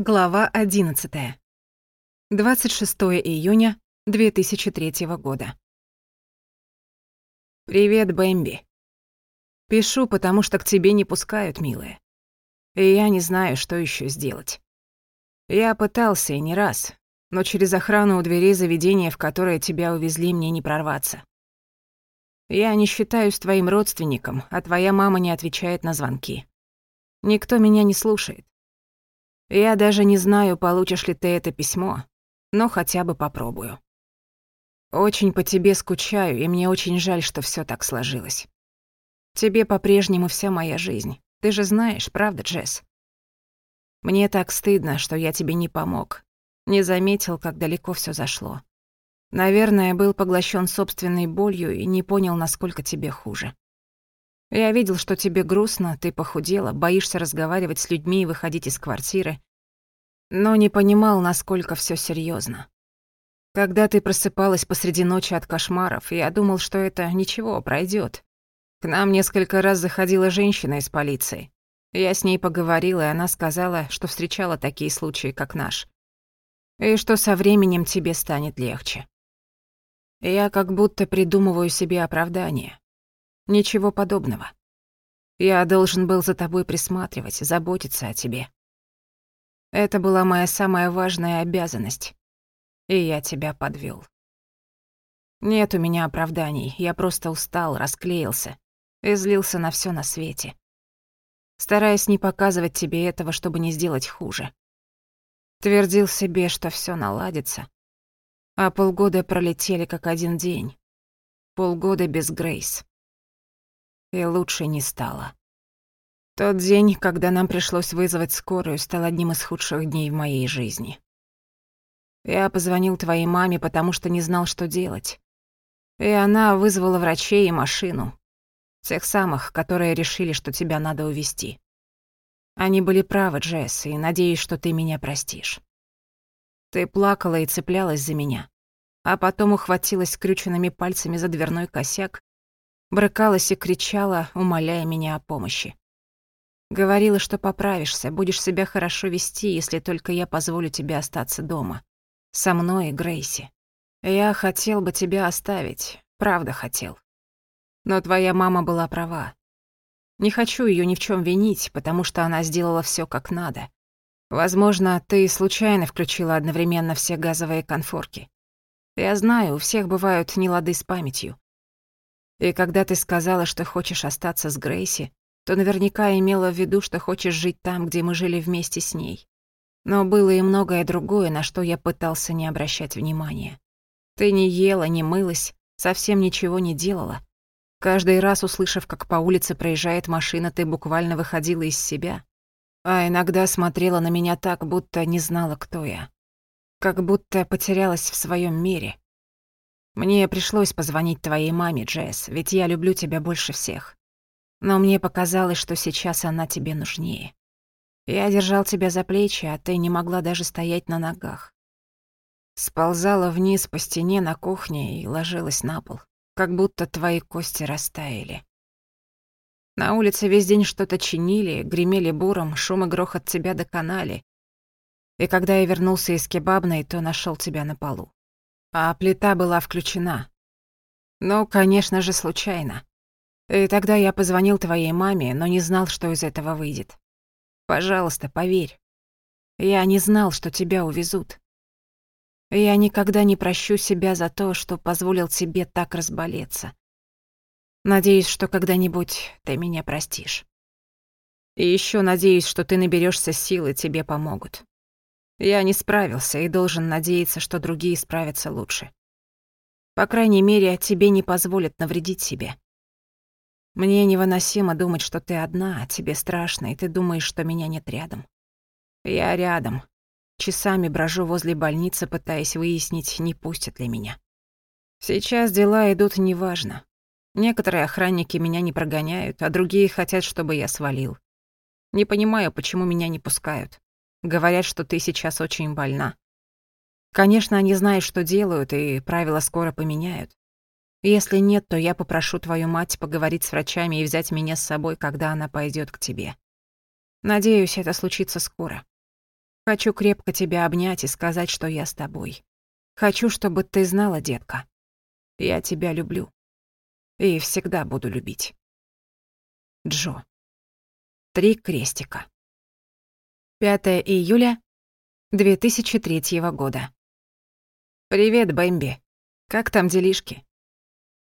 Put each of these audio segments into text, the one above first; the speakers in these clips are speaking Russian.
Глава 11. 26 июня 2003 года. «Привет, Бэмби. Пишу, потому что к тебе не пускают, милая. И я не знаю, что еще сделать. Я пытался и не раз, но через охрану у дверей заведения, в которое тебя увезли, мне не прорваться. Я не считаюсь твоим родственником, а твоя мама не отвечает на звонки. Никто меня не слушает. Я даже не знаю, получишь ли ты это письмо, но хотя бы попробую. Очень по тебе скучаю, и мне очень жаль, что все так сложилось. Тебе по-прежнему вся моя жизнь. Ты же знаешь, правда, Джесс? Мне так стыдно, что я тебе не помог. Не заметил, как далеко все зашло. Наверное, был поглощен собственной болью и не понял, насколько тебе хуже. Я видел, что тебе грустно, ты похудела, боишься разговаривать с людьми и выходить из квартиры. Но не понимал, насколько все серьезно. Когда ты просыпалась посреди ночи от кошмаров, я думал, что это ничего, пройдет. К нам несколько раз заходила женщина из полиции. Я с ней поговорила, и она сказала, что встречала такие случаи, как наш. И что со временем тебе станет легче. Я как будто придумываю себе оправдание. Ничего подобного. Я должен был за тобой присматривать, заботиться о тебе. Это была моя самая важная обязанность. И я тебя подвёл. Нет у меня оправданий, я просто устал, расклеился и злился на всё на свете. Стараясь не показывать тебе этого, чтобы не сделать хуже. Твердил себе, что всё наладится. А полгода пролетели как один день. Полгода без Грейс и лучше не стало. Тот день, когда нам пришлось вызвать скорую, стал одним из худших дней в моей жизни. Я позвонил твоей маме, потому что не знал, что делать. И она вызвала врачей и машину. Тех самых, которые решили, что тебя надо увезти. Они были правы, Джесс, и надеюсь, что ты меня простишь. Ты плакала и цеплялась за меня, а потом ухватилась скрюченными пальцами за дверной косяк брыкалась и кричала, умоляя меня о помощи. Говорила, что поправишься, будешь себя хорошо вести, если только я позволю тебе остаться дома. Со мной и Грейси. Я хотел бы тебя оставить, правда хотел. Но твоя мама была права. Не хочу ее ни в чем винить, потому что она сделала все как надо. Возможно, ты случайно включила одновременно все газовые конфорки. Я знаю, у всех бывают нелады с памятью. И когда ты сказала, что хочешь остаться с Грейси, то наверняка имела в виду, что хочешь жить там, где мы жили вместе с ней. Но было и многое другое, на что я пытался не обращать внимания. Ты не ела, не мылась, совсем ничего не делала. Каждый раз, услышав, как по улице проезжает машина, ты буквально выходила из себя. А иногда смотрела на меня так, будто не знала, кто я. Как будто потерялась в своем мире. Мне пришлось позвонить твоей маме, Джесс, ведь я люблю тебя больше всех. Но мне показалось, что сейчас она тебе нужнее. Я держал тебя за плечи, а ты не могла даже стоять на ногах. Сползала вниз по стене на кухне и ложилась на пол, как будто твои кости растаяли. На улице весь день что-то чинили, гремели буром, шум и грохот тебя доконали. И когда я вернулся из кебабной, то нашел тебя на полу а плита была включена. Ну, конечно же, случайно. И тогда я позвонил твоей маме, но не знал, что из этого выйдет. Пожалуйста, поверь. Я не знал, что тебя увезут. Я никогда не прощу себя за то, что позволил тебе так разболеться. Надеюсь, что когда-нибудь ты меня простишь. И еще надеюсь, что ты наберешься сил и тебе помогут. Я не справился и должен надеяться, что другие справятся лучше. По крайней мере, тебе не позволят навредить себе. Мне невыносимо думать, что ты одна, а тебе страшно, и ты думаешь, что меня нет рядом. Я рядом. Часами брожу возле больницы, пытаясь выяснить, не пустят ли меня. Сейчас дела идут неважно. Некоторые охранники меня не прогоняют, а другие хотят, чтобы я свалил. Не понимаю, почему меня не пускают. Говорят, что ты сейчас очень больна. Конечно, они знают, что делают, и правила скоро поменяют. Если нет, то я попрошу твою мать поговорить с врачами и взять меня с собой, когда она пойдет к тебе. Надеюсь, это случится скоро. Хочу крепко тебя обнять и сказать, что я с тобой. Хочу, чтобы ты знала, детка. Я тебя люблю. И всегда буду любить. Джо. Три крестика. 5 июля 2003 года. Привет, Бэмби. Как там делишки?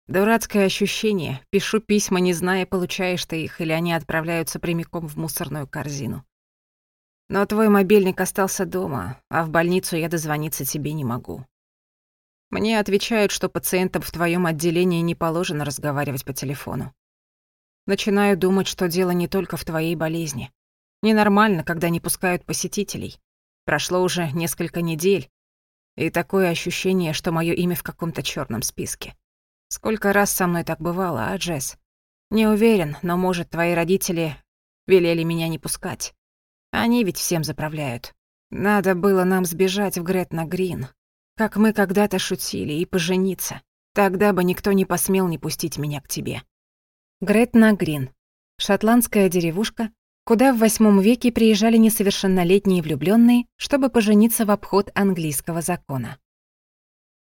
Дурацкое ощущение. Пишу письма, не зная, получаешь ты их или они отправляются прямиком в мусорную корзину. Но твой мобильник остался дома, а в больницу я дозвониться тебе не могу. Мне отвечают, что пациентам в твоем отделении не положено разговаривать по телефону. Начинаю думать, что дело не только в твоей болезни. Ненормально, когда не пускают посетителей. Прошло уже несколько недель, и такое ощущение, что мое имя в каком-то черном списке. Сколько раз со мной так бывало, а, Джесс? Не уверен, но, может, твои родители велели меня не пускать. Они ведь всем заправляют. Надо было нам сбежать в Гретна Грин, как мы когда-то шутили, и пожениться. Тогда бы никто не посмел не пустить меня к тебе. Гретна Грин. Шотландская деревушка, куда в восьмом веке приезжали несовершеннолетние влюбленные, чтобы пожениться в обход английского закона.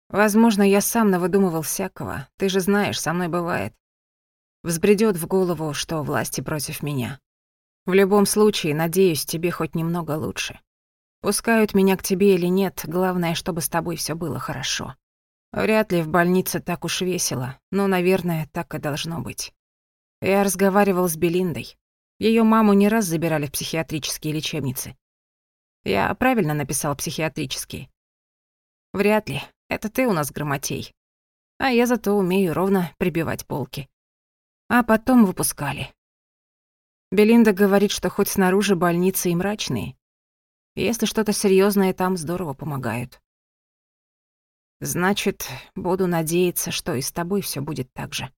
«Возможно, я сам навыдумывал всякого. Ты же знаешь, со мной бывает. Взбредёт в голову, что власти против меня. В любом случае, надеюсь, тебе хоть немного лучше. Пускают меня к тебе или нет, главное, чтобы с тобой все было хорошо. Вряд ли в больнице так уж весело, но, наверное, так и должно быть. Я разговаривал с Белиндой. Ее маму не раз забирали в психиатрические лечебницы. Я правильно написал психиатрические. Вряд ли. Это ты у нас грамотей. А я зато умею ровно прибивать полки. А потом выпускали. Белинда говорит, что хоть снаружи больницы и мрачные. Если что-то серьезное там здорово помогают. Значит, буду надеяться, что и с тобой все будет так же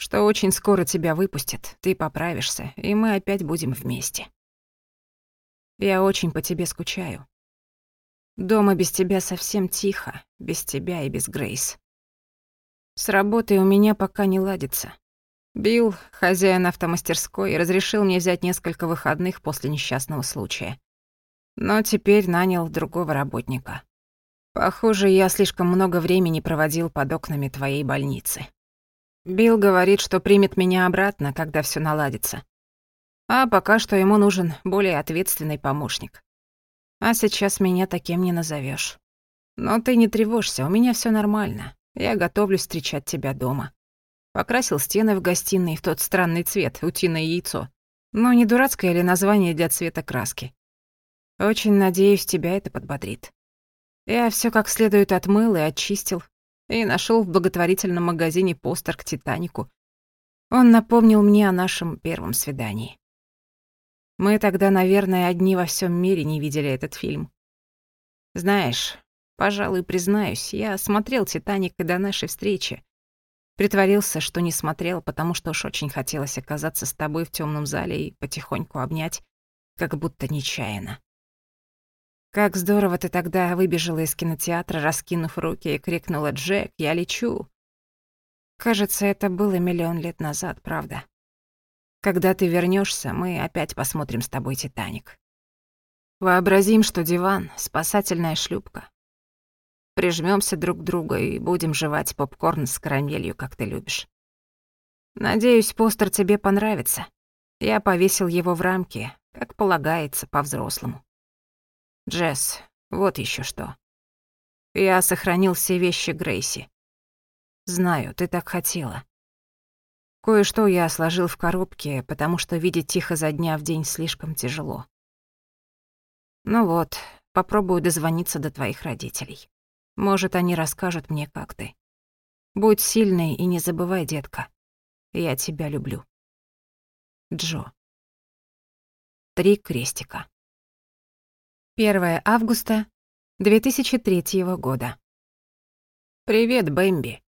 что очень скоро тебя выпустят, ты поправишься, и мы опять будем вместе. Я очень по тебе скучаю. Дома без тебя совсем тихо, без тебя и без Грейс. С работой у меня пока не ладится. Билл, хозяин автомастерской, разрешил мне взять несколько выходных после несчастного случая. Но теперь нанял другого работника. Похоже, я слишком много времени проводил под окнами твоей больницы. Билл говорит, что примет меня обратно, когда все наладится. А пока что ему нужен более ответственный помощник. А сейчас меня таким не назовешь. Но ты не тревожься, у меня все нормально. Я готовлюсь встречать тебя дома. Покрасил стены в гостиной в тот странный цвет, утиное яйцо. Но не дурацкое ли название для цвета краски? Очень надеюсь, тебя это подбодрит. Я все как следует отмыл и очистил, и нашел в благотворительном магазине постер к «Титанику». Он напомнил мне о нашем первом свидании. Мы тогда, наверное, одни во всем мире не видели этот фильм. Знаешь, пожалуй, признаюсь, я смотрел «Титаник» и до нашей встречи. Притворился, что не смотрел, потому что уж очень хотелось оказаться с тобой в темном зале и потихоньку обнять, как будто нечаянно. Как здорово ты тогда выбежала из кинотеатра, раскинув руки, и крикнула «Джек, я лечу!» Кажется, это было миллион лет назад, правда? Когда ты вернешься, мы опять посмотрим с тобой «Титаник». Вообразим, что диван — спасательная шлюпка. Прижмемся друг к другу и будем жевать попкорн с карамелью, как ты любишь. Надеюсь, постер тебе понравится. Я повесил его в рамке, как полагается, по-взрослому. Джесс, вот еще что. Я сохранил все вещи Грейси. Знаю, ты так хотела. Кое-что я сложил в коробке, потому что видеть тихо за дня в день слишком тяжело. Ну вот, попробую дозвониться до твоих родителей. Может, они расскажут мне, как ты. Будь сильной и не забывай, детка. Я тебя люблю. Джо. Три крестика. 1 августа 2003 года. «Привет, Бэмби.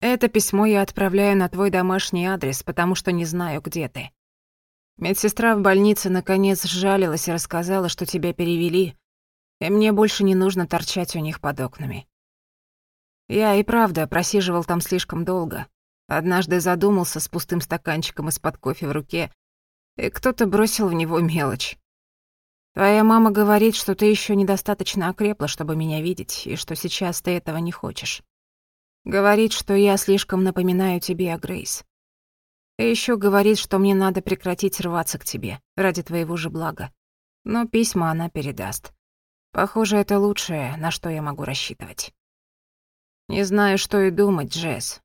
Это письмо я отправляю на твой домашний адрес, потому что не знаю, где ты. Медсестра в больнице наконец сжалилась и рассказала, что тебя перевели, и мне больше не нужно торчать у них под окнами. Я и правда просиживал там слишком долго. Однажды задумался с пустым стаканчиком из-под кофе в руке, и кто-то бросил в него мелочь. Твоя мама говорит, что ты еще недостаточно окрепла, чтобы меня видеть, и что сейчас ты этого не хочешь. Говорит, что я слишком напоминаю тебе о Грейс. И еще говорит, что мне надо прекратить рваться к тебе, ради твоего же блага. Но письма она передаст. Похоже, это лучшее, на что я могу рассчитывать. Не знаю, что и думать, Джесс.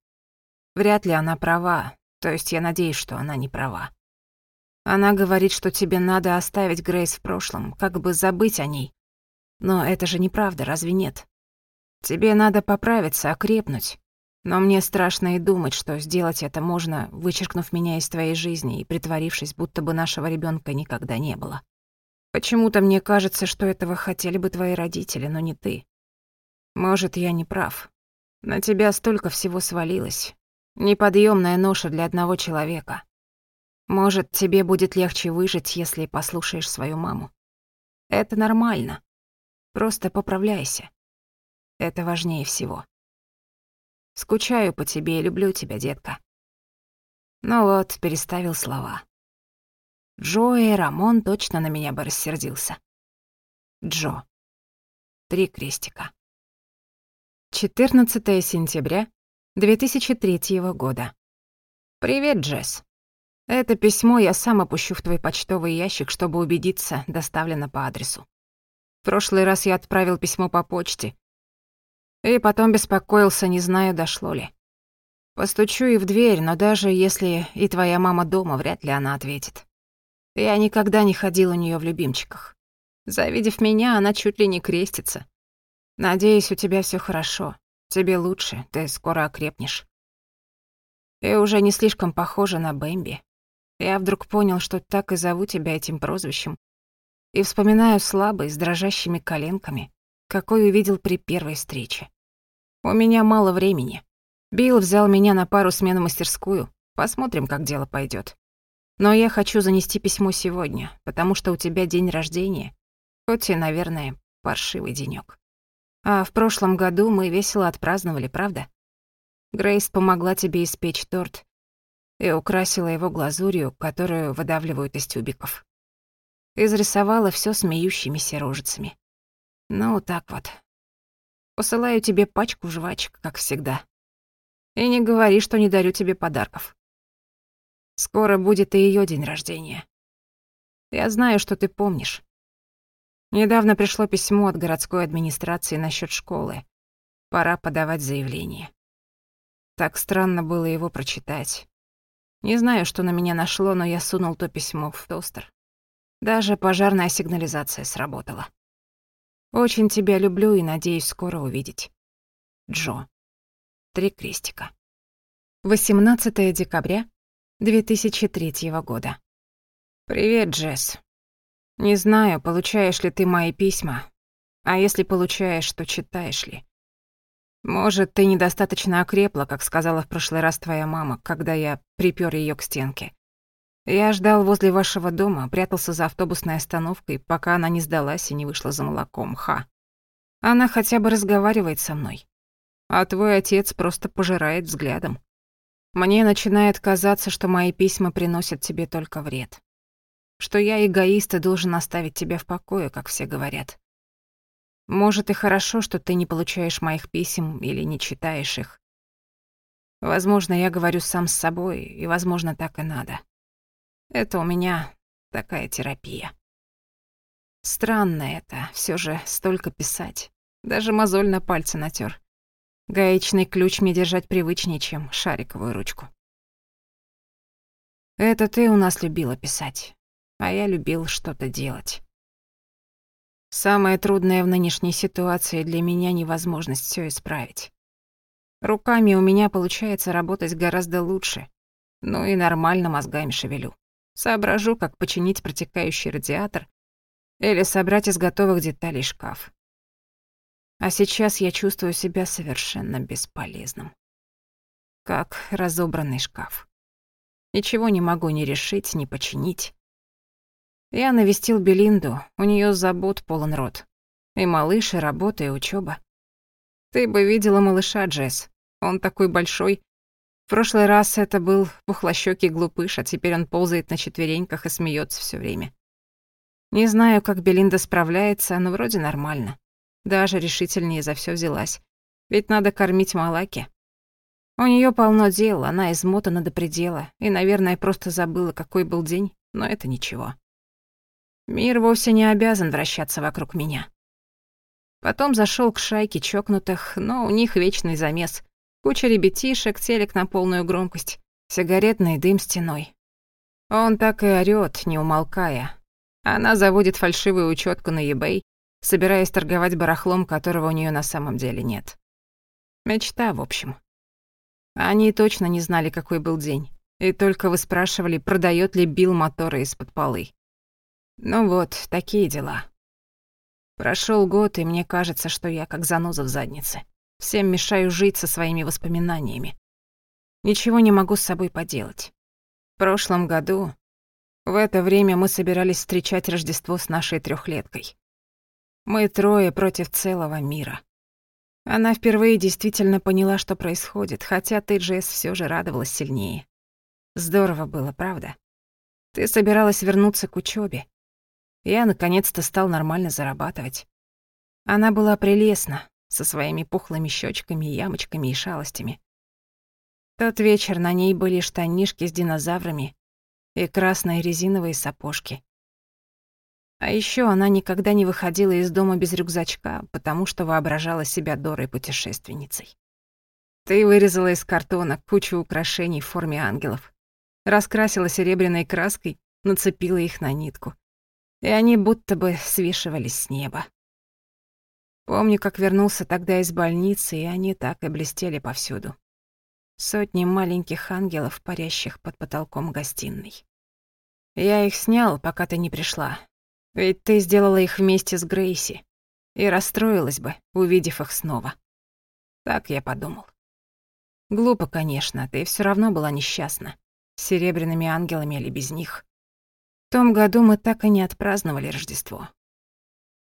Вряд ли она права, то есть я надеюсь, что она не права. Она говорит, что тебе надо оставить Грейс в прошлом, как бы забыть о ней. Но это же неправда, разве нет? Тебе надо поправиться, окрепнуть. Но мне страшно и думать, что сделать это можно, вычеркнув меня из твоей жизни и притворившись, будто бы нашего ребенка никогда не было. Почему-то мне кажется, что этого хотели бы твои родители, но не ты. Может, я не прав. На тебя столько всего свалилось. Неподъемная ноша для одного человека. Может, тебе будет легче выжить, если послушаешь свою маму. Это нормально. Просто поправляйся. Это важнее всего. Скучаю по тебе и люблю тебя, детка. Ну вот, переставил слова. Джои Рамон точно на меня бы рассердился. Джо. Три крестика. 14 сентября 2003 года. «Привет, Джесс!» Это письмо я сам опущу в твой почтовый ящик, чтобы убедиться, доставлено по адресу. В прошлый раз я отправил письмо по почте. И потом беспокоился, не знаю, дошло ли. Постучу и в дверь, но даже если и твоя мама дома, вряд ли она ответит. Я никогда не ходил у нее в любимчиках. Завидев меня, она чуть ли не крестится. Надеюсь, у тебя все хорошо. Тебе лучше, ты скоро окрепнешь. Ты уже не слишком похожа на Бэмби. Я вдруг понял, что так и зову тебя этим прозвищем. И вспоминаю слабо и с дрожащими коленками, какой увидел при первой встрече. У меня мало времени. Билл взял меня на пару смен в мастерскую. Посмотрим, как дело пойдет. Но я хочу занести письмо сегодня, потому что у тебя день рождения. Хоть и, наверное, паршивый денёк. А в прошлом году мы весело отпраздновали, правда? Грейс помогла тебе испечь торт, и украсила его глазурью, которую выдавливают из тюбиков. Изрисовала все смеющимися рожицами. Ну, так вот. Посылаю тебе пачку жвачек, как всегда. И не говори, что не дарю тебе подарков. Скоро будет и ее день рождения. Я знаю, что ты помнишь. Недавно пришло письмо от городской администрации насчет школы. Пора подавать заявление. Так странно было его прочитать. Не знаю, что на меня нашло, но я сунул то письмо в тостер. Даже пожарная сигнализация сработала. Очень тебя люблю и надеюсь скоро увидеть. Джо. Три крестика. 18 декабря 2003 года. Привет, Джесс. Не знаю, получаешь ли ты мои письма, а если получаешь, то читаешь ли. «Может, ты недостаточно окрепла, как сказала в прошлый раз твоя мама, когда я припер ее к стенке. Я ждал возле вашего дома, прятался за автобусной остановкой, пока она не сдалась и не вышла за молоком, ха. Она хотя бы разговаривает со мной. А твой отец просто пожирает взглядом. Мне начинает казаться, что мои письма приносят тебе только вред. Что я эгоист и должен оставить тебя в покое, как все говорят. Может, и хорошо, что ты не получаешь моих писем или не читаешь их. Возможно, я говорю сам с собой, и, возможно, так и надо. Это у меня такая терапия. Странно это, все же столько писать. Даже мозоль на пальце натер. Гаечный ключ мне держать привычнее, чем шариковую ручку. Это ты у нас любила писать, а я любил что-то делать. Самое трудное в нынешней ситуации для меня невозможность все исправить. Руками у меня получается работать гораздо лучше. Ну и нормально мозгами шевелю. Соображу, как починить протекающий радиатор или собрать из готовых деталей шкаф. А сейчас я чувствую себя совершенно бесполезным. Как разобранный шкаф. Ничего не могу ни решить, ни починить. Я навестил Белинду, у нее забот полон рот. И малыш, и работа, и учеба. Ты бы видела малыша, Джесс. Он такой большой. В прошлый раз это был пухлощёкий глупыш, а теперь он ползает на четвереньках и смеется все время. Не знаю, как Белинда справляется, но вроде нормально. Даже решительнее за все взялась. Ведь надо кормить Малаки. У нее полно дел, она измотана до предела и, наверное, просто забыла, какой был день, но это ничего. Мир вовсе не обязан вращаться вокруг меня. Потом зашел к шайке чокнутых, но у них вечный замес. Куча ребятишек, телек на полную громкость, сигаретный дым стеной. Он так и орёт, не умолкая. Она заводит фальшивую учетку на eBay, собираясь торговать барахлом, которого у нее на самом деле нет. Мечта, в общем. Они точно не знали, какой был день, и только выспрашивали, продает ли Билл моторы из-под полы. Ну вот, такие дела. Прошел год, и мне кажется, что я как заноза в заднице. Всем мешаю жить со своими воспоминаниями. Ничего не могу с собой поделать. В прошлом году в это время мы собирались встречать Рождество с нашей трехлеткой. Мы трое против целого мира. Она впервые действительно поняла, что происходит, хотя ты ТДЖС все же радовалась сильнее. Здорово было, правда? Ты собиралась вернуться к учебе, я наконец-то стал нормально зарабатывать. Она была прелестна, со своими пухлыми щечками, ямочками и шалостями. Тот вечер на ней были штанишки с динозаврами и красные резиновые сапожки. А еще она никогда не выходила из дома без рюкзачка, потому что воображала себя Дорой путешественницей. Ты вырезала из картона кучу украшений в форме ангелов, раскрасила серебряной краской, нацепила их на нитку и они будто бы свешивались с неба. Помню, как вернулся тогда из больницы, и они так и блестели повсюду. Сотни маленьких ангелов, парящих под потолком гостиной. Я их снял, пока ты не пришла. Ведь ты сделала их вместе с Грейси. И расстроилась бы, увидев их снова. Так я подумал. Глупо, конечно, ты все равно была несчастна. С серебряными ангелами или без них том году мы так и не отпраздновали Рождество.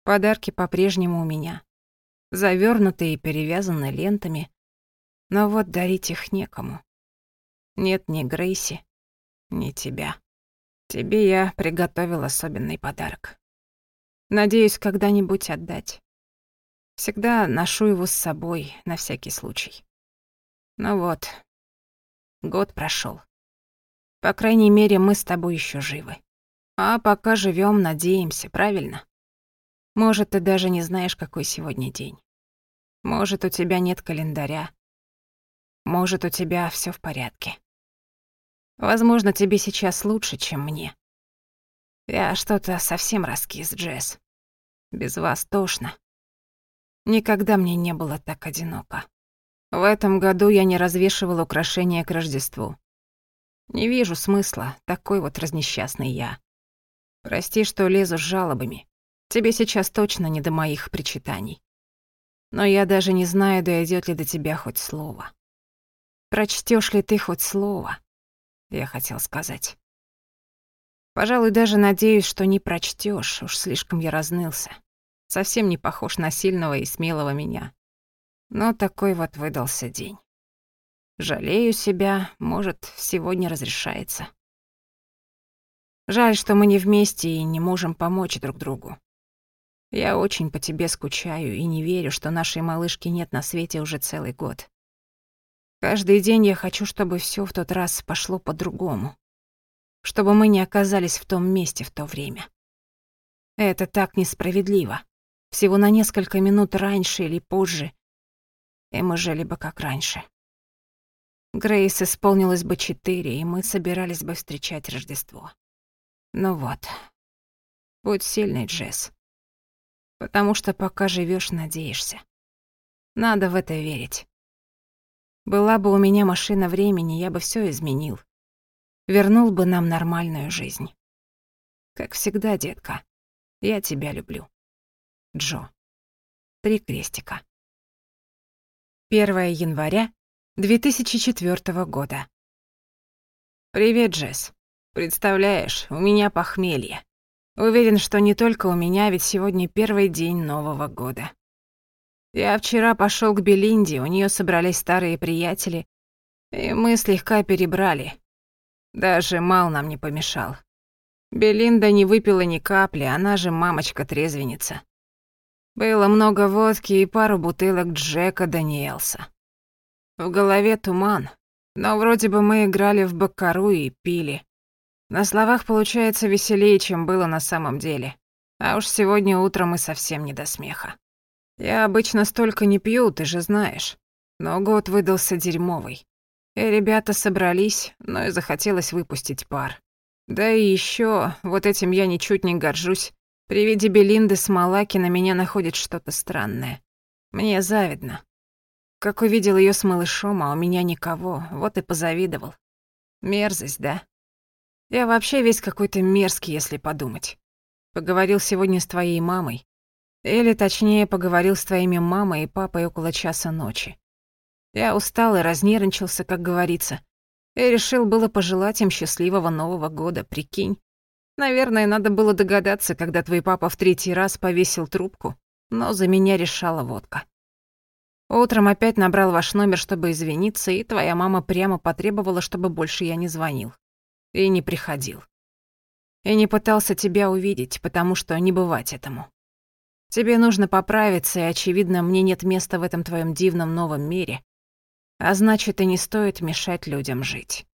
Подарки по-прежнему у меня, завернутые и перевязаны лентами, но вот дарить их некому. Нет ни Грейси, ни тебя. Тебе я приготовил особенный подарок. Надеюсь, когда-нибудь отдать. Всегда ношу его с собой на всякий случай. Ну вот, год прошел. По крайней мере, мы с тобой еще живы. А пока живем, надеемся, правильно? Может, ты даже не знаешь, какой сегодня день. Может, у тебя нет календаря. Может, у тебя все в порядке. Возможно, тебе сейчас лучше, чем мне. Я что-то совсем раскис, Джесс. Без вас тошно. Никогда мне не было так одиноко. В этом году я не развешивал украшения к Рождеству. Не вижу смысла, такой вот разнесчастный я. Прости, что лезу с жалобами. Тебе сейчас точно не до моих причитаний. Но я даже не знаю, дойдет ли до тебя хоть слово. Прочтешь ли ты хоть слово? Я хотел сказать. Пожалуй, даже надеюсь, что не прочтешь. Уж слишком я разнылся. Совсем не похож на сильного и смелого меня. Но такой вот выдался день. Жалею себя, может, сегодня разрешается. Жаль, что мы не вместе и не можем помочь друг другу. Я очень по тебе скучаю и не верю, что нашей малышки нет на свете уже целый год. Каждый день я хочу, чтобы все в тот раз пошло по-другому. Чтобы мы не оказались в том месте в то время. Это так несправедливо. Всего на несколько минут раньше или позже. И мы жили бы как раньше. Грейс исполнилось бы четыре, и мы собирались бы встречать Рождество. Ну вот, будь сильный, Джесс. Потому что пока живешь, надеешься. Надо в это верить. Была бы у меня машина времени, я бы все изменил. Вернул бы нам нормальную жизнь. Как всегда, детка, я тебя люблю. Джо. Три крестика. 1 января 2004 года. «Привет, Джесс. Представляешь, у меня похмелье. Уверен, что не только у меня, ведь сегодня первый день Нового года. Я вчера пошел к Белинде, у нее собрались старые приятели, и мы слегка перебрали. Даже Мал нам не помешал. Белинда не выпила ни капли, она же мамочка-трезвенница. Было много водки и пару бутылок Джека Даниэлса. В голове туман, но вроде бы мы играли в баккару и пили. На словах получается веселее, чем было на самом деле. А уж сегодня утром и совсем не до смеха. Я обычно столько не пью, ты же знаешь. Но год выдался дерьмовый. И ребята собрались, но и захотелось выпустить пар. Да и еще, вот этим я ничуть не горжусь, при виде Белинды с Малаки на меня находит что-то странное. Мне завидно. Как увидел ее с малышом, а у меня никого, вот и позавидовал. Мерзость, да? Я вообще весь какой-то мерзкий, если подумать. Поговорил сегодня с твоей мамой. Или, точнее, поговорил с твоими мамой и папой около часа ночи. Я устал и разнервничался, как говорится. И решил было пожелать им счастливого Нового года, прикинь. Наверное, надо было догадаться, когда твой папа в третий раз повесил трубку, но за меня решала водка. Утром опять набрал ваш номер, чтобы извиниться, и твоя мама прямо потребовала, чтобы больше я не звонил и не приходил. И не пытался тебя увидеть, потому что не бывать этому. Тебе нужно поправиться, и, очевидно, мне нет места в этом твоем дивном новом мире. А значит, и не стоит мешать людям жить.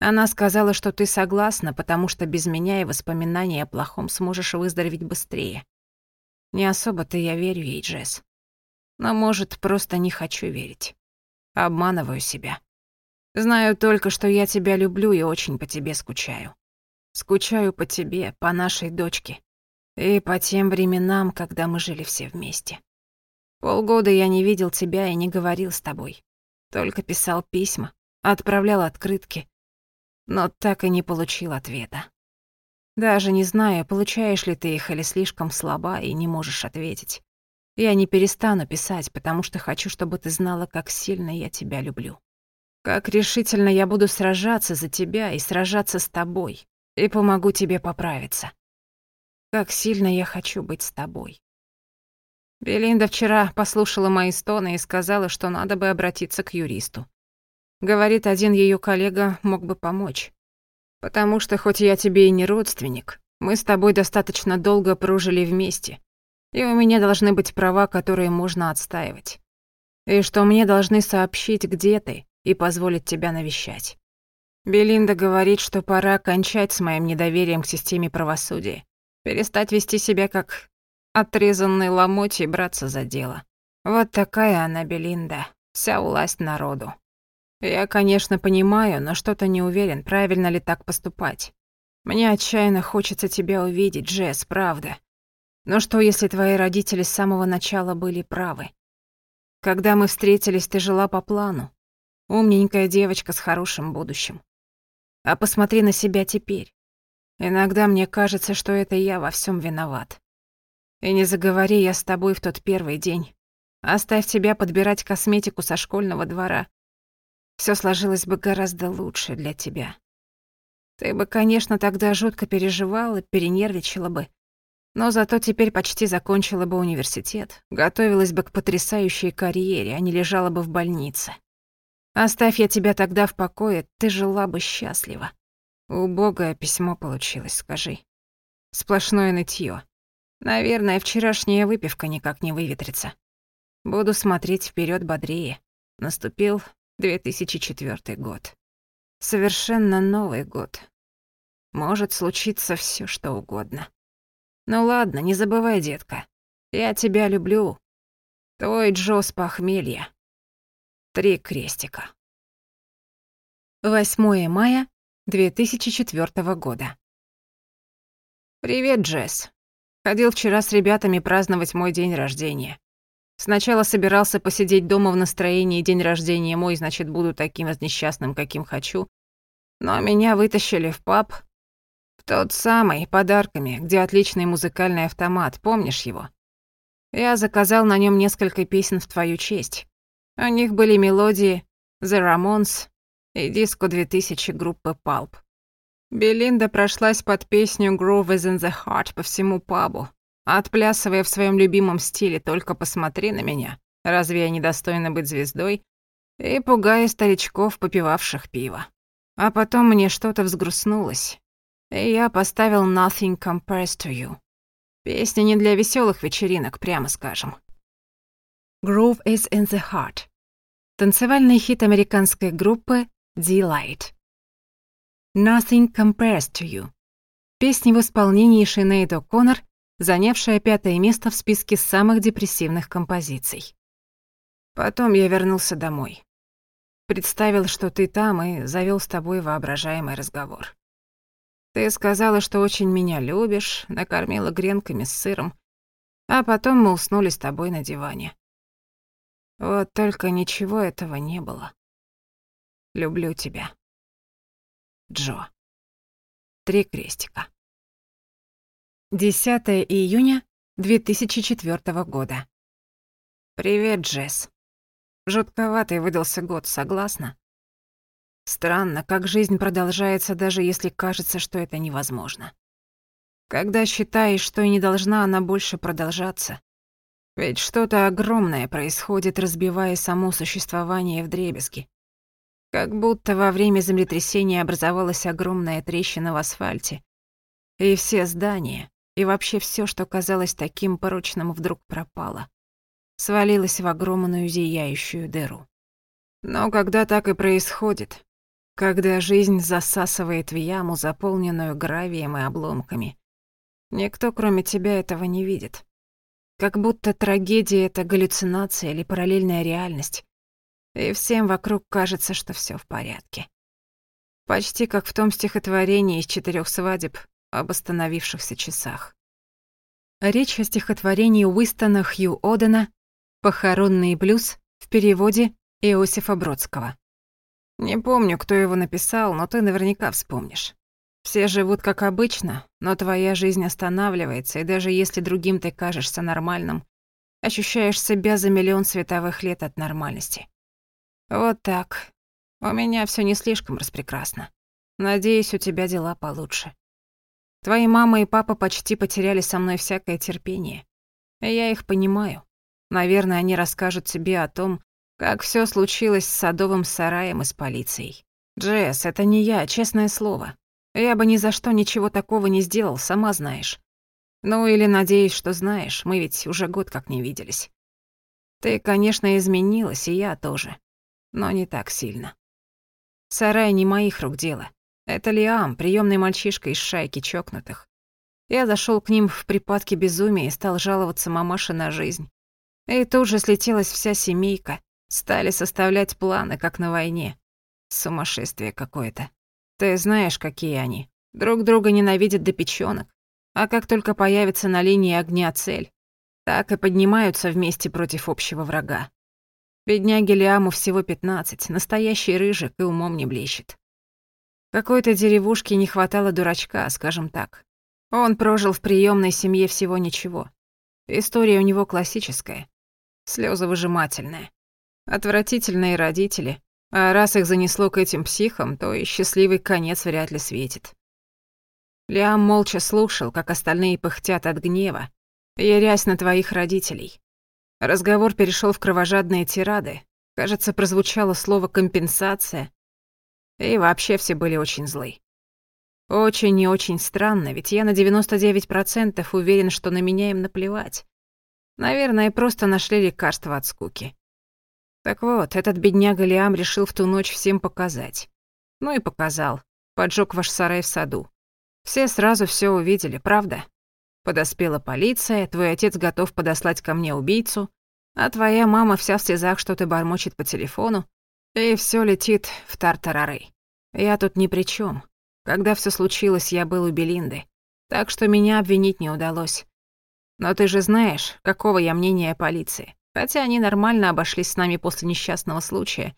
Она сказала, что ты согласна, потому что без меня и воспоминаний о плохом сможешь выздороветь быстрее. Не особо-то я верю ей, Джесс. Но, может, просто не хочу верить. Обманываю себя. Знаю только, что я тебя люблю и очень по тебе скучаю. Скучаю по тебе, по нашей дочке. И по тем временам, когда мы жили все вместе. Полгода я не видел тебя и не говорил с тобой. Только писал письма, отправлял открытки. Но так и не получил ответа. Даже не знаю, получаешь ли ты их или слишком слаба и не можешь ответить. Я не перестану писать, потому что хочу, чтобы ты знала, как сильно я тебя люблю. Как решительно я буду сражаться за тебя и сражаться с тобой. И помогу тебе поправиться. Как сильно я хочу быть с тобой. Белинда вчера послушала мои стоны и сказала, что надо бы обратиться к юристу. Говорит, один ее коллега мог бы помочь. Потому что хоть я тебе и не родственник, мы с тобой достаточно долго прожили вместе, и у меня должны быть права, которые можно отстаивать. И что мне должны сообщить, где ты, и позволит тебя навещать. Белинда говорит, что пора кончать с моим недоверием к системе правосудия, перестать вести себя как отрезанный ломоть и браться за дело. Вот такая она, Белинда, вся власть народу. Я, конечно, понимаю, но что-то не уверен, правильно ли так поступать. Мне отчаянно хочется тебя увидеть, Джесс, правда. Но что, если твои родители с самого начала были правы? Когда мы встретились, ты жила по плану. Умненькая девочка с хорошим будущим. А посмотри на себя теперь. Иногда мне кажется, что это я во всем виноват. И не заговори я с тобой в тот первый день. Оставь тебя подбирать косметику со школьного двора. Все сложилось бы гораздо лучше для тебя. Ты бы, конечно, тогда жутко переживала, перенервничала бы. Но зато теперь почти закончила бы университет, готовилась бы к потрясающей карьере, а не лежала бы в больнице. Оставь я тебя тогда в покое, ты жила бы счастливо. Убогое письмо получилось, скажи. Сплошное нытье. Наверное, вчерашняя выпивка никак не выветрится. Буду смотреть вперед бодрее. Наступил 2004 год. Совершенно новый год. Может случиться все, что угодно. Ну ладно, не забывай, детка. Я тебя люблю. Твой Джо с похмелья три крестика. 8 мая 2004 года. «Привет, Джесс. Ходил вчера с ребятами праздновать мой день рождения. Сначала собирался посидеть дома в настроении «День рождения мой, значит, буду таким несчастным, каким хочу». Но меня вытащили в паб, в тот самый, подарками, где отличный музыкальный автомат, помнишь его? Я заказал на нем несколько песен в твою честь. А у них были мелодии «The Ramones» и диско 2000 группы Pulp. Белинда прошлась под песню «Groove is in the heart» по всему пабу, отплясывая в своем любимом стиле «Только посмотри на меня, разве я недостойна быть звездой?» и пугая старичков, попивавших пиво. А потом мне что-то взгрустнулось, и я поставил «Nothing compares to you». Песня не для веселых вечеринок, прямо скажем. Groove is in the Heart. Танцевальный хит американской группы D-Light. Nothing Compares to You. Песня в исполнении Шинейд О'Коннор, занявшая пятое место в списке самых депрессивных композиций. Потом я вернулся домой. Представил, что ты там, и завел с тобой воображаемый разговор. Ты сказала, что очень меня любишь, накормила гренками с сыром, а потом мы уснули с тобой на диване. Вот только ничего этого не было. Люблю тебя. Джо. Три крестика. 10 июня 2004 года. Привет, Джесс. Жутковатый выдался год, согласна? Странно, как жизнь продолжается, даже если кажется, что это невозможно. Когда считаешь, что и не должна она больше продолжаться, ведь что-то огромное происходит, разбивая само существование в дребезги. Как будто во время землетрясения образовалась огромная трещина в асфальте. И все здания, и вообще все, что казалось таким порочным, вдруг пропало. Свалилось в огромную зияющую дыру. Но когда так и происходит, когда жизнь засасывает в яму, заполненную гравием и обломками, никто кроме тебя этого не видит. Как будто трагедия — это галлюцинация или параллельная реальность. И всем вокруг кажется, что все в порядке. Почти как в том стихотворении из четырех свадеб об остановившихся часах. Речь о стихотворении Уистона Хью Одена «Похоронный блюз» в переводе Иосифа Бродского. Не помню, кто его написал, но ты наверняка вспомнишь. Все живут как обычно, но твоя жизнь останавливается, и даже если другим ты кажешься нормальным, ощущаешь себя за миллион световых лет от нормальности. Вот так. У меня все не слишком распрекрасно. Надеюсь, у тебя дела получше. Твои мама и папа почти потеряли со мной всякое терпение. И я их понимаю. Наверное, они расскажут тебе о том, как все случилось с садовым сараем и с полицией. Джесс, это не я, честное слово. Я бы ни за что ничего такого не сделал, сама знаешь. Ну или надеюсь, что знаешь, мы ведь уже год как не виделись. Ты, конечно, изменилась, и я тоже. Но не так сильно. Сарай не моих рук дело. Это Лиам, приемный мальчишка из шайки чокнутых. Я зашел к ним в припадке безумия и стал жаловаться мамаше на жизнь. И тут же слетелась вся семейка. Стали составлять планы, как на войне. Сумасшествие какое-то. Ты знаешь, какие они. Друг друга ненавидят до печёнок. А как только появится на линии огня цель, так и поднимаются вместе против общего врага. Бедняге Лиаму всего 15, настоящий рыжик и умом не блещет. Какой-то деревушке не хватало дурачка, скажем так. Он прожил в приемной семье всего ничего. История у него классическая. Слезы выжимательные. Отвратительные родители, а раз их занесло к этим психам, то и счастливый конец вряд ли светит. Лиам молча слушал, как остальные пыхтят от гнева, ярясь на твоих родителей. Разговор перешел в кровожадные тирады. Кажется, прозвучало слово «компенсация». И вообще все были очень злы. Очень и очень странно, ведь я на 99% уверен, что на меня им наплевать. Наверное, просто нашли лекарство от скуки. Так вот, этот бедняга Лиам решил в ту ночь всем показать. Ну и показал. Поджег ваш сарай в саду. Все сразу все увидели, правда? Подоспела полиция, твой отец готов подослать ко мне убийцу, а твоя мама вся в слезах что-то бормочет по телефону, и все летит в тартарары. Я тут ни при чем. Когда все случилось, я был у Белинды, так что меня обвинить не удалось. Но ты же знаешь, какого я мнения о полиции хотя они нормально обошлись с нами после несчастного случая.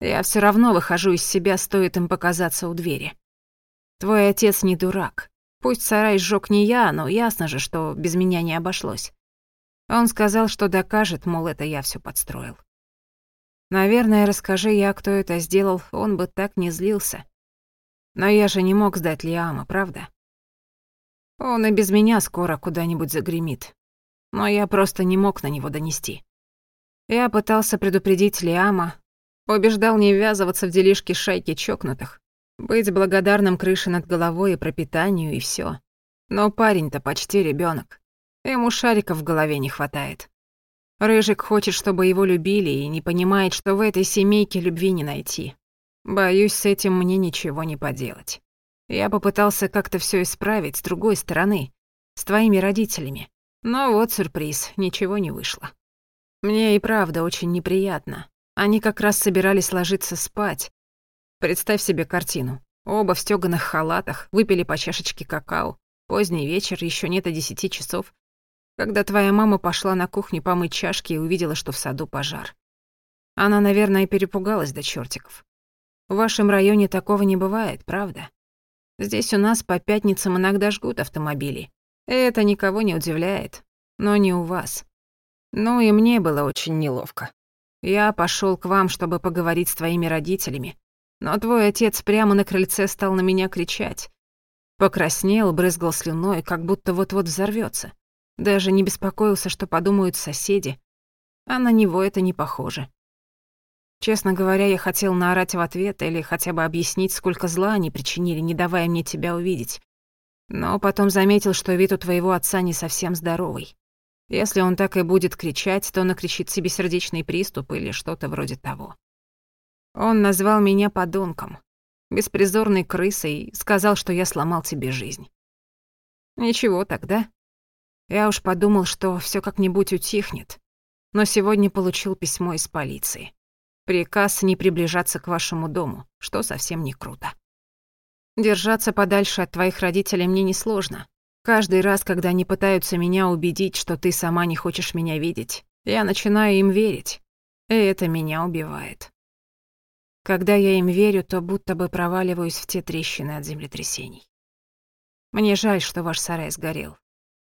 Я все равно выхожу из себя, стоит им показаться у двери. Твой отец не дурак. Пусть сарай сжёг не я, но ясно же, что без меня не обошлось. Он сказал, что докажет, мол, это я все подстроил. Наверное, расскажи я, кто это сделал, он бы так не злился. Но я же не мог сдать Лиама, правда? Он и без меня скоро куда-нибудь загремит. Но я просто не мог на него донести. Я пытался предупредить Лиама. Убеждал не ввязываться в делишки шайки чокнутых. Быть благодарным крыше над головой и пропитанию, и все. Но парень-то почти ребенок. Ему шарика в голове не хватает. Рыжик хочет, чтобы его любили, и не понимает, что в этой семейке любви не найти. Боюсь, с этим мне ничего не поделать. Я попытался как-то все исправить с другой стороны, с твоими родителями. Но вот сюрприз, ничего не вышло. Мне и правда очень неприятно. Они как раз собирались ложиться спать. Представь себе картину. Оба в стёганых халатах, выпили по чашечке какао. Поздний вечер, еще нет и десяти часов. Когда твоя мама пошла на кухню помыть чашки и увидела, что в саду пожар. Она, наверное, перепугалась до чёртиков. В вашем районе такого не бывает, правда? Здесь у нас по пятницам иногда жгут автомобили. Это никого не удивляет, но не у вас. Ну и мне было очень неловко. Я пошел к вам, чтобы поговорить с твоими родителями. Но твой отец прямо на крыльце стал на меня кричать. Покраснел, брызгал слюной, как будто вот-вот взорвется. Даже не беспокоился, что подумают соседи. А на него это не похоже. Честно говоря, я хотел наорать в ответ или хотя бы объяснить, сколько зла они причинили, не давая мне тебя увидеть. Но потом заметил, что вид у твоего отца не совсем здоровый. Если он так и будет кричать, то накричит себе сердечный приступ или что-то вроде того. Он назвал меня подонком, беспризорной крысой, и сказал, что я сломал тебе жизнь. Ничего тогда. Я уж подумал, что все как-нибудь утихнет, но сегодня получил письмо из полиции. Приказ не приближаться к вашему дому, что совсем не круто. Держаться подальше от твоих родителей мне несложно, Каждый раз, когда они пытаются меня убедить, что ты сама не хочешь меня видеть, я начинаю им верить, и это меня убивает. Когда я им верю, то будто бы проваливаюсь в те трещины от землетрясений. Мне жаль, что ваш сарай сгорел.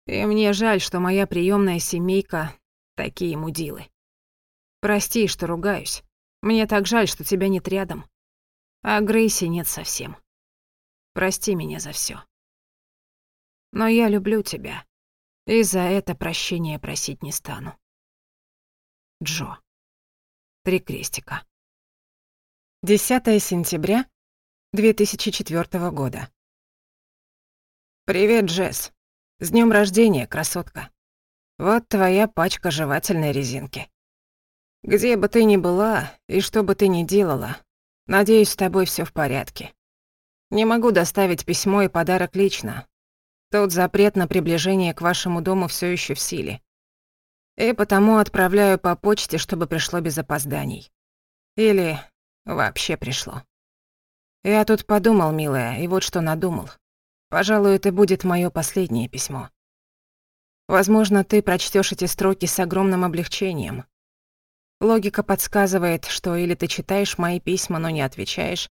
И мне жаль, что моя приемная семейка — такие мудилы. Прости, что ругаюсь. Мне так жаль, что тебя нет рядом. А Грейси нет совсем. Прости меня за все но я люблю тебя, и за это прощения просить не стану. Джо. Три крестика. 10 сентября 2004 года. «Привет, Джесс. С днем рождения, красотка. Вот твоя пачка жевательной резинки. Где бы ты ни была и что бы ты ни делала, надеюсь, с тобой все в порядке. Не могу доставить письмо и подарок лично, тот запрет на приближение к вашему дому все еще в силе. И потому отправляю по почте, чтобы пришло без опозданий. Или вообще пришло. Я тут подумал, милая, и вот что надумал. Пожалуй, это будет мое последнее письмо. Возможно, ты прочтешь эти строки с огромным облегчением. Логика подсказывает, что или ты читаешь мои письма, но не отвечаешь,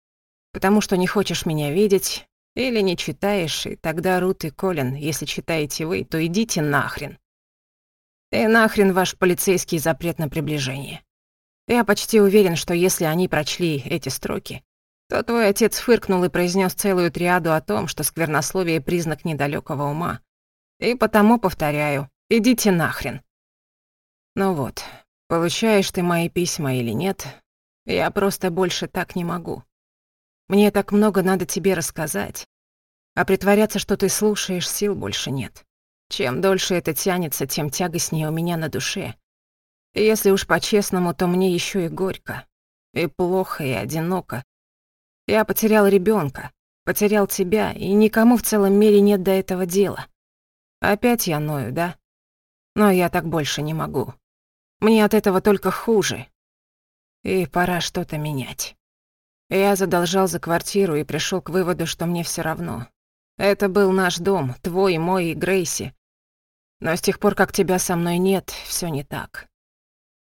потому что не хочешь меня видеть, или не читаешь, и тогда Рут и Колин, если читаете вы, то идите нахрен. И нахрен ваш полицейский запрет на приближение. Я почти уверен, что если они прочли эти строки, то твой отец фыркнул и произнес целую триаду о том, что сквернословие — признак недалекого ума. И потому повторяю, идите нахрен. Ну вот, получаешь ты мои письма или нет, я просто больше так не могу. Мне так много надо тебе рассказать. А притворяться, что ты слушаешь, сил больше нет. Чем дольше это тянется, тем тягостнее у меня на душе. И если уж по-честному, то мне еще и горько. И плохо, и одиноко. Я потерял ребенка, потерял тебя, и никому в целом мире нет до этого дела. Опять я ною, да? Но я так больше не могу. Мне от этого только хуже. И пора что-то менять. Я задолжал за квартиру и пришел к выводу, что мне все равно. Это был наш дом, твой, мой и Грейси. Но с тех пор, как тебя со мной нет, все не так.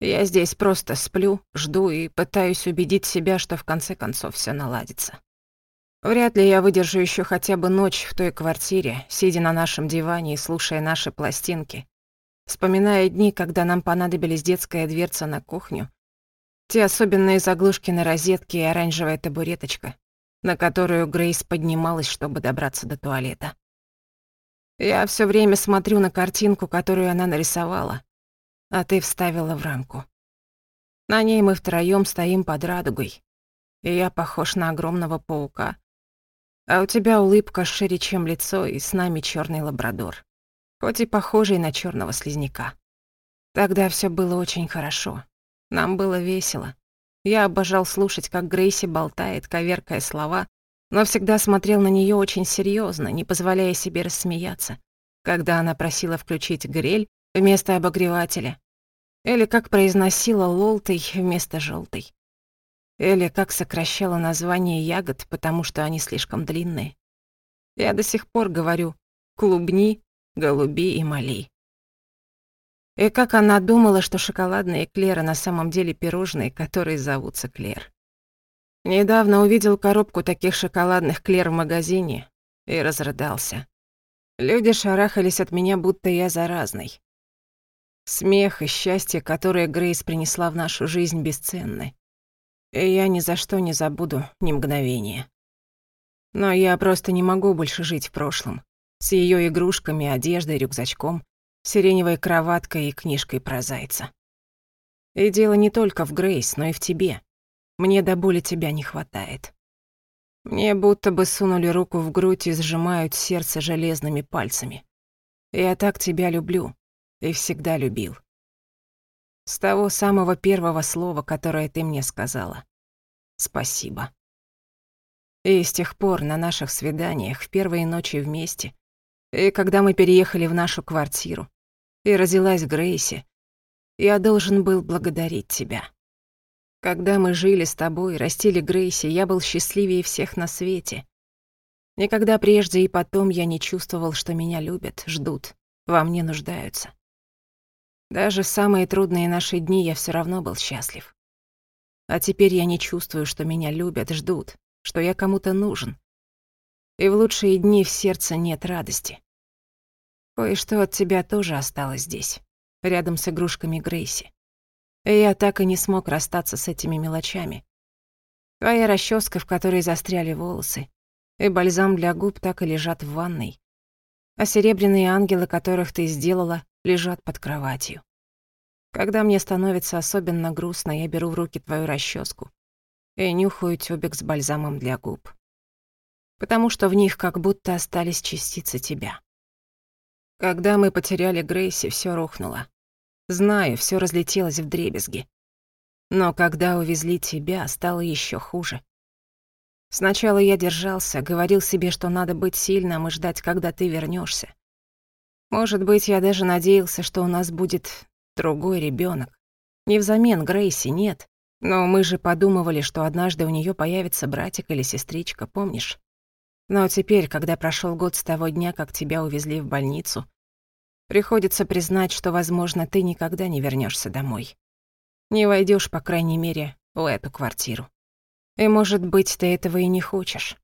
Я здесь просто сплю, жду и пытаюсь убедить себя, что в конце концов все наладится. Вряд ли я выдержу еще хотя бы ночь в той квартире, сидя на нашем диване и слушая наши пластинки, вспоминая дни, когда нам понадобились детская дверца на кухню, те особенные заглушки на розетке и оранжевая табуреточка, на которую Грейс поднималась, чтобы добраться до туалета. Я все время смотрю на картинку, которую она нарисовала, а ты вставила в рамку. На ней мы втроем стоим под радугой, и я похож на огромного паука. А у тебя улыбка шире, чем лицо, и с нами черный лабрадор, хоть и похожий на черного слизняка. Тогда все было очень хорошо, нам было весело. Я обожал слушать, как Грейси болтает, коверкая слова, но всегда смотрел на нее очень серьезно, не позволяя себе рассмеяться, когда она просила включить грель вместо обогревателя. Или как произносила «лолтый» вместо «желтый». Или как сокращала название ягод, потому что они слишком длинные. Я до сих пор говорю «клубни», «голуби» и «моли». И как она думала, что шоколадные эклеры на самом деле пирожные, которые зовутся Клер. Недавно увидел коробку таких шоколадных Клер в магазине и разрыдался. Люди шарахались от меня, будто я заразный. Смех и счастье, которые Грейс принесла в нашу жизнь, бесценны. И я ни за что не забуду ни мгновения. Но я просто не могу больше жить в прошлом. С ее игрушками, одеждой, рюкзачком сиреневой кроваткой и книжкой про зайца. И дело не только в Грейс, но и в тебе. Мне до боли тебя не хватает. Мне будто бы сунули руку в грудь и сжимают сердце железными пальцами. Я так тебя люблю и всегда любил. С того самого первого слова, которое ты мне сказала. Спасибо. И с тех пор на наших свиданиях в первые ночи вместе и когда мы переехали в нашу квартиру, и родилась Грейси, я должен был благодарить тебя. Когда мы жили с тобой, растили Грейси, я был счастливее всех на свете. Никогда прежде и потом я не чувствовал, что меня любят, ждут, во мне нуждаются. Даже в самые трудные наши дни я все равно был счастлив. А теперь я не чувствую, что меня любят, ждут, что я кому-то нужен, и в лучшие дни в сердце нет радости. Кое-что от тебя тоже осталось здесь, рядом с игрушками Грейси. И я так и не смог расстаться с этими мелочами. Твоя расческа, в которой застряли волосы, и бальзам для губ так и лежат в ванной. А серебряные ангелы, которых ты сделала, лежат под кроватью. Когда мне становится особенно грустно, я беру в руки твою расческу и нюхаю тюбик с бальзамом для губ потому что в них как будто остались частицы тебя. Когда мы потеряли Грейси, все рухнуло. Знаю, все разлетелось в дребезги. Но когда увезли тебя, стало еще хуже. Сначала я держался, говорил себе, что надо быть сильным и ждать, когда ты вернешься. Может быть, я даже надеялся, что у нас будет другой ребенок. Не взамен Грейси нет, но мы же подумывали, что однажды у нее появится братик или сестричка, помнишь? Но теперь, когда прошел год с того дня, как тебя увезли в больницу, приходится признать, что, возможно, ты никогда не вернешься домой. Не войдешь, по крайней мере, в эту квартиру. И, может быть, ты этого и не хочешь.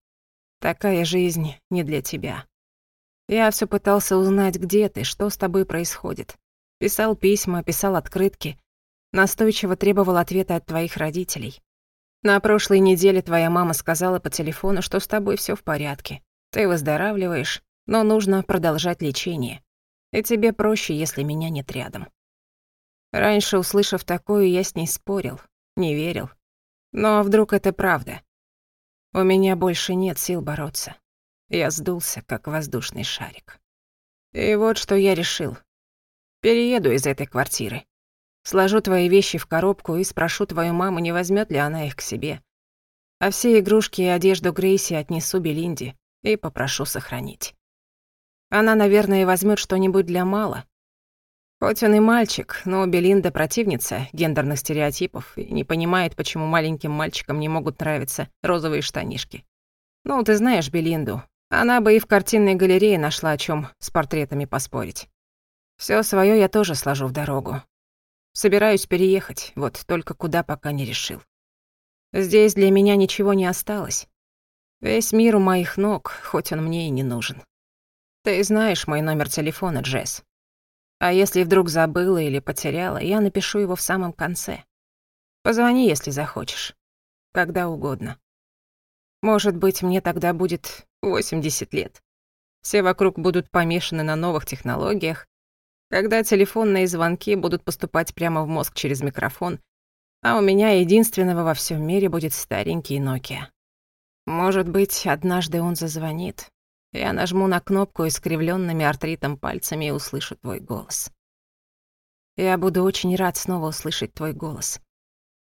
Такая жизнь не для тебя. Я все пытался узнать, где ты, что с тобой происходит. Писал письма, писал открытки. Настойчиво требовал ответа от твоих родителей. На прошлой неделе твоя мама сказала по телефону, что с тобой все в порядке. Ты выздоравливаешь, но нужно продолжать лечение. И тебе проще, если меня нет рядом. Раньше, услышав такое, я с ней спорил, не верил. Но вдруг это правда? У меня больше нет сил бороться. Я сдулся, как воздушный шарик. И вот что я решил. Перееду из этой квартиры. Сложу твои вещи в коробку и спрошу твою маму, не возьмет ли она их к себе. А все игрушки и одежду Грейси отнесу Белинде и попрошу сохранить. Она, наверное, возьмет что-нибудь для Мала. Хоть он и мальчик, но Белинда противница гендерных стереотипов и не понимает, почему маленьким мальчикам не могут нравиться розовые штанишки. Ну, ты знаешь Белинду. Она бы и в картинной галерее нашла о чем с портретами поспорить. Все свое я тоже сложу в дорогу, Собираюсь переехать, вот только куда пока не решил. Здесь для меня ничего не осталось. Весь мир у моих ног, хоть он мне и не нужен. Ты знаешь мой номер телефона, Джесс. А если вдруг забыла или потеряла, я напишу его в самом конце. Позвони, если захочешь. Когда угодно. Может быть, мне тогда будет 80 лет. Все вокруг будут помешаны на новых технологиях, когда телефонные звонки будут поступать прямо в мозг через микрофон, а у меня единственного во всем мире будет старенький Nokia. Может быть, однажды он зазвонит. Я нажму на кнопку искривленными артритом пальцами и услышу твой голос. Я буду очень рад снова услышать твой голос.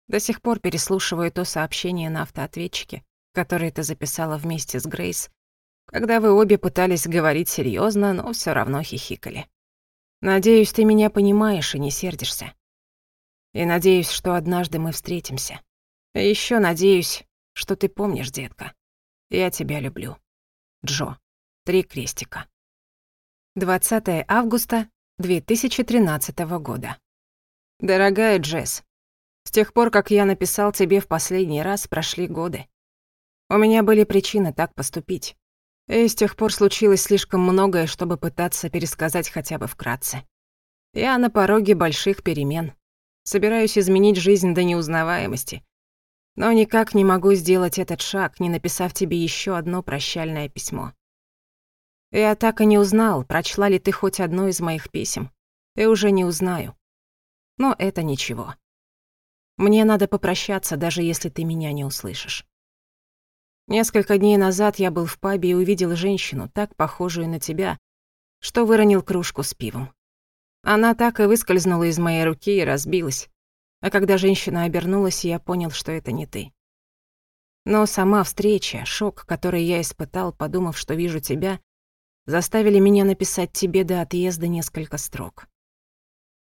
До сих пор переслушиваю то сообщение на автоответчике, которое ты записала вместе с Грейс, когда вы обе пытались говорить серьезно, но все равно хихикали. Надеюсь, ты меня понимаешь и не сердишься. И надеюсь, что однажды мы встретимся. И ещё надеюсь, что ты помнишь, детка. Я тебя люблю. Джо. Три крестика. 20 августа 2013 года. Дорогая Джесс, с тех пор, как я написал тебе в последний раз, прошли годы. У меня были причины так поступить. Э, и с тех пор случилось слишком многое, чтобы пытаться пересказать хотя бы вкратце. Я на пороге больших перемен. Собираюсь изменить жизнь до неузнаваемости. Но никак не могу сделать этот шаг, не написав тебе еще одно прощальное письмо. Я так и не узнал, прочла ли ты хоть одно из моих писем. И уже не узнаю. Но это ничего. Мне надо попрощаться, даже если ты меня не услышишь. Несколько дней назад я был в пабе и увидел женщину, так похожую на тебя, что выронил кружку с пивом. Она так и выскользнула из моей руки и разбилась. А когда женщина обернулась, я понял, что это не ты. Но сама встреча, шок, который я испытал, подумав, что вижу тебя, заставили меня написать тебе до отъезда несколько строк.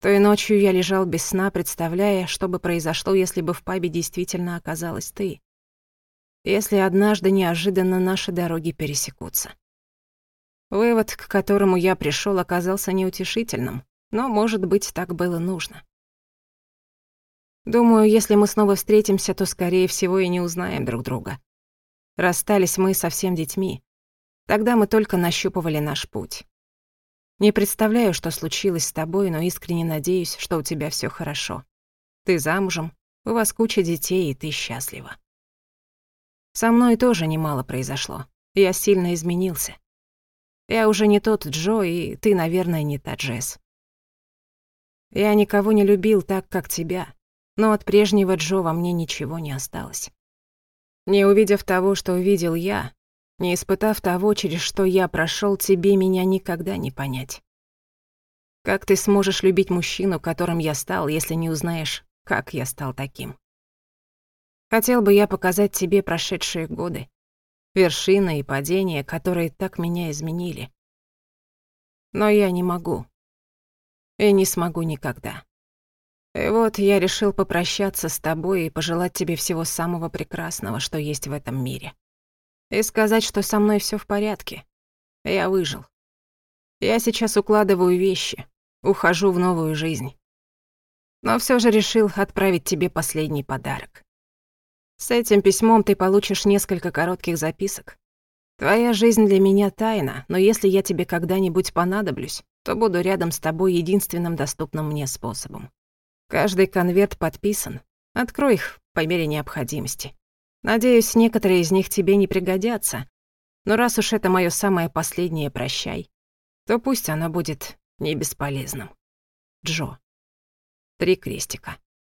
Той ночью я лежал без сна, представляя, что бы произошло, если бы в пабе действительно оказалась ты если однажды неожиданно наши дороги пересекутся. Вывод, к которому я пришел, оказался неутешительным, но, может быть, так было нужно. Думаю, если мы снова встретимся, то, скорее всего, и не узнаем друг друга. Расстались мы совсем детьми. Тогда мы только нащупывали наш путь. Не представляю, что случилось с тобой, но искренне надеюсь, что у тебя все хорошо. Ты замужем, у вас куча детей, и ты счастлива. Со мной тоже немало произошло. Я сильно изменился. Я уже не тот Джо, и ты, наверное, не та Джесс. Я никого не любил так, как тебя, но от прежнего Джо во мне ничего не осталось. Не увидев того, что увидел я, не испытав того, через что я прошел, тебе меня никогда не понять. Как ты сможешь любить мужчину, которым я стал, если не узнаешь, как я стал таким? Хотел бы я показать тебе прошедшие годы, вершины и падения, которые так меня изменили. Но я не могу. И не смогу никогда. И вот я решил попрощаться с тобой и пожелать тебе всего самого прекрасного, что есть в этом мире. И сказать, что со мной все в порядке. Я выжил. Я сейчас укладываю вещи, ухожу в новую жизнь. Но все же решил отправить тебе последний подарок. С этим письмом ты получишь несколько коротких записок. Твоя жизнь для меня тайна, но если я тебе когда-нибудь понадоблюсь, то буду рядом с тобой единственным доступным мне способом. Каждый конверт подписан. Открой их по мере необходимости. Надеюсь, некоторые из них тебе не пригодятся. Но раз уж это моё самое последнее «прощай», то пусть оно будет не бесполезным. Джо. Три крестика.